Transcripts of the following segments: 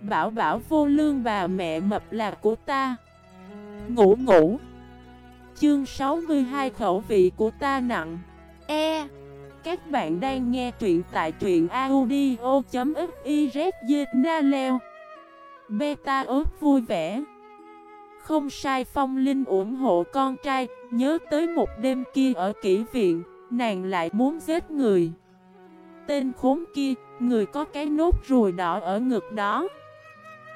Bảo bảo vô lương bà mẹ mập là của ta. Ngủ ngủ. Chương 62 khẩu vị của ta nặng. E. Các bạn đang nghe truyện tại truyện audio.xyz Naleo Beta ớt vui vẻ. Không sai phong linh ủng hộ con trai, Nhớ tới một đêm kia ở kỹ viện, Nàng lại muốn giết người. Tên khốn kia, Người có cái nốt ruồi đỏ ở ngực đó.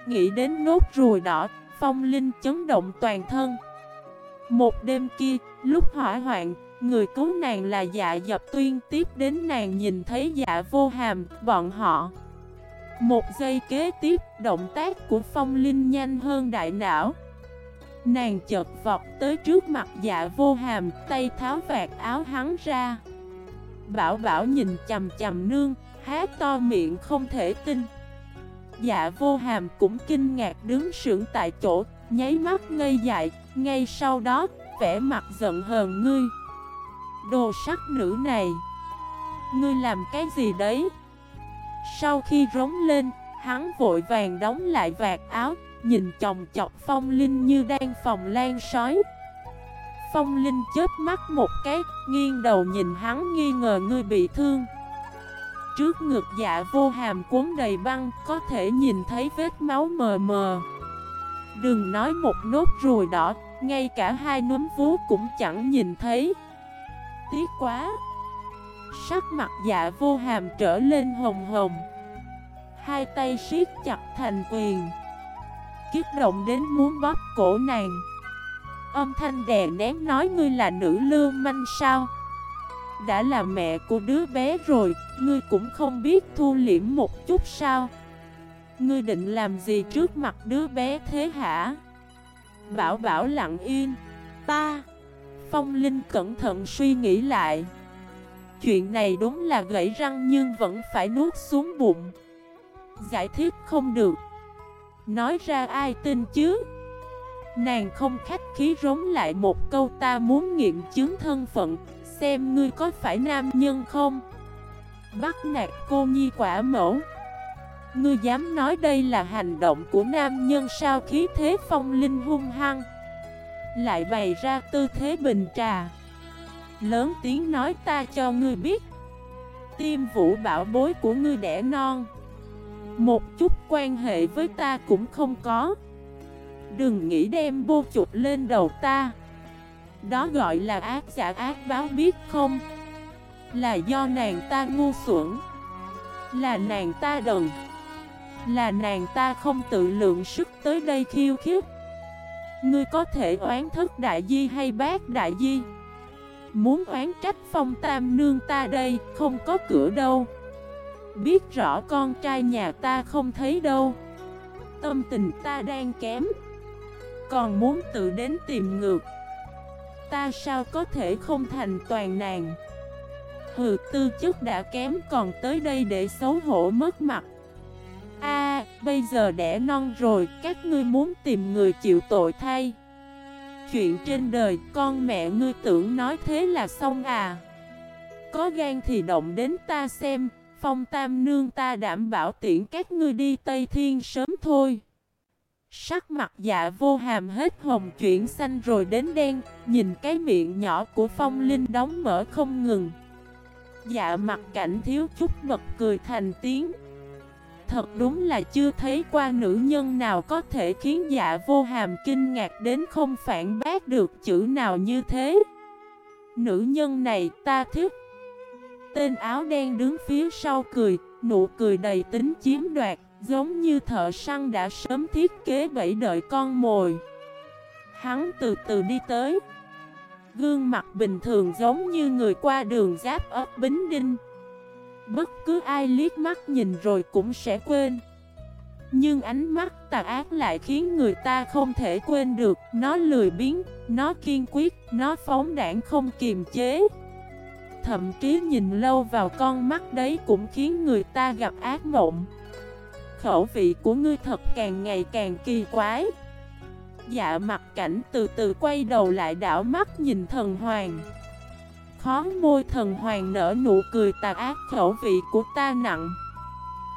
Nghĩ đến nốt ruồi đỏ, Phong linh chấn động toàn thân. Một đêm kia, Lúc hỏa hoạn, Người cứu nàng là dạ dập tuyên, Tiếp đến nàng nhìn thấy dạ vô hàm, Bọn họ. Một giây kế tiếp, Động tác của phong linh nhanh hơn đại não. Nàng chợt vọt tới trước mặt dạ vô hàm, Tay tháo vạt áo hắn ra. Bảo bảo nhìn chầm chầm nương, Há to miệng không thể tin. Dạ vô hàm cũng kinh ngạc đứng sững tại chỗ, Nháy mắt ngây dại. Ngay sau đó, vẻ mặt giận hờn ngươi. Đồ sắc nữ này, Ngươi làm cái gì đấy? Sau khi rống lên, Hắn vội vàng đóng lại vạt áo, Nhìn chồng chọc phong linh như đang phòng lan sói. Phong linh chớp mắt một cái, Nghiêng đầu nhìn hắn nghi ngờ ngươi bị thương. Trước ngực dạ vô hàm cuốn đầy băng, Có thể nhìn thấy vết máu mờ mờ. Đừng nói một nốt ruồi đỏ, Ngay cả hai núm vú cũng chẳng nhìn thấy. Tiếc quá. Sắc mặt dạ vô hàm trở lên hồng hồng. Hai tay siết chặt thành quyền. Kiết động đến muốn bóp cổ nàng. Âm thanh đè nén nói ngươi là nữ lưu manh sao? Đã là mẹ của đứa bé rồi, Ngươi cũng không biết thu liễm một chút sao. Ngươi định làm gì trước mặt đứa bé thế hả? Bảo bảo lặng yên. Ta, Phong Linh cẩn thận suy nghĩ lại. Chuyện này đúng là gãy răng nhưng vẫn phải nuốt xuống bụng. Giải thích không được. Nói ra ai tin chứ? Nàng không khách khí rống lại một câu ta muốn nghiệm chứng thân phận. Xem ngươi có phải nam nhân không. Bắt nạt cô nhi quả mẫu. Ngươi dám nói đây là hành động của nam nhân sao khí thế phong linh hung hăng. Lại bày ra tư thế bình trà. Lớn tiếng nói ta cho ngươi biết. Tim vũ bảo bối của ngươi đẻ non. Một chút quan hệ với ta cũng không có. Đừng nghĩ đem bô chụp lên đầu ta. Đó gọi là ác giả ác báo biết không? Là do nàng ta ngu xuẩn. Là nàng ta đần. Là nàng ta không tự lượng sức tới đây khiêu khích. Ngươi có thể oán thức đại di hay bác đại di? Muốn oán trách phong tam nương ta đây Không có cửa đâu. Biết rõ con trai nhà ta không thấy đâu. Tâm tình ta đang kém. Còn muốn tự đến tìm ngược. Ta sao có thể không thành toàn nàng? Hừ tư chất đã kém còn tới đây để xấu hổ mất mặt. A, bây giờ đẻ non rồi, các ngươi muốn tìm người chịu tội thay. Chuyện trên đời, con mẹ ngươi tưởng nói thế là xong à. Có gan thì động đến ta xem, phong tam nương ta đảm bảo tiễn các ngươi đi Tây Thiên sớm thôi. Sắc mặt dạ vô hàm hết hồng chuyển xanh rồi đến đen Nhìn cái miệng nhỏ của phong linh đóng mở không ngừng. Dạ mặt cảnh thiếu chút bật cười thành tiếng. Thật đúng là chưa thấy qua nữ nhân nào có thể khiến dạ vô hàm kinh ngạc đến không phản bác được chữ nào như thế. Nữ nhân này ta thích. Tên áo đen đứng phía sau cười, nụ cười đầy tính chiếm đoạt. Giống như thợ săn đã sớm thiết kế bẫy đợi con mồi. Hắn từ từ đi tới. Gương mặt bình thường giống như người qua đường giáp ấp Bính Đinh. Bất cứ ai liếc mắt nhìn rồi cũng sẽ quên. Nhưng ánh mắt tà ác lại khiến người ta không thể quên được. Nó lười biếng, nó kiên quyết, nó phóng đảng không kiềm chế. Thậm chí nhìn lâu vào con mắt đấy cũng khiến người ta gặp ác mộng khẩu vị của ngươi thật càng ngày càng kỳ quái. Dạ mặt cảnh từ từ quay đầu lại đảo mắt nhìn thần hoàng. Khó môi thần hoàng nở nụ cười tà ác khẩu vị của ta nặng.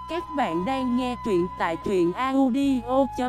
Các bạn đang nghe truyện tại truyện audio.fif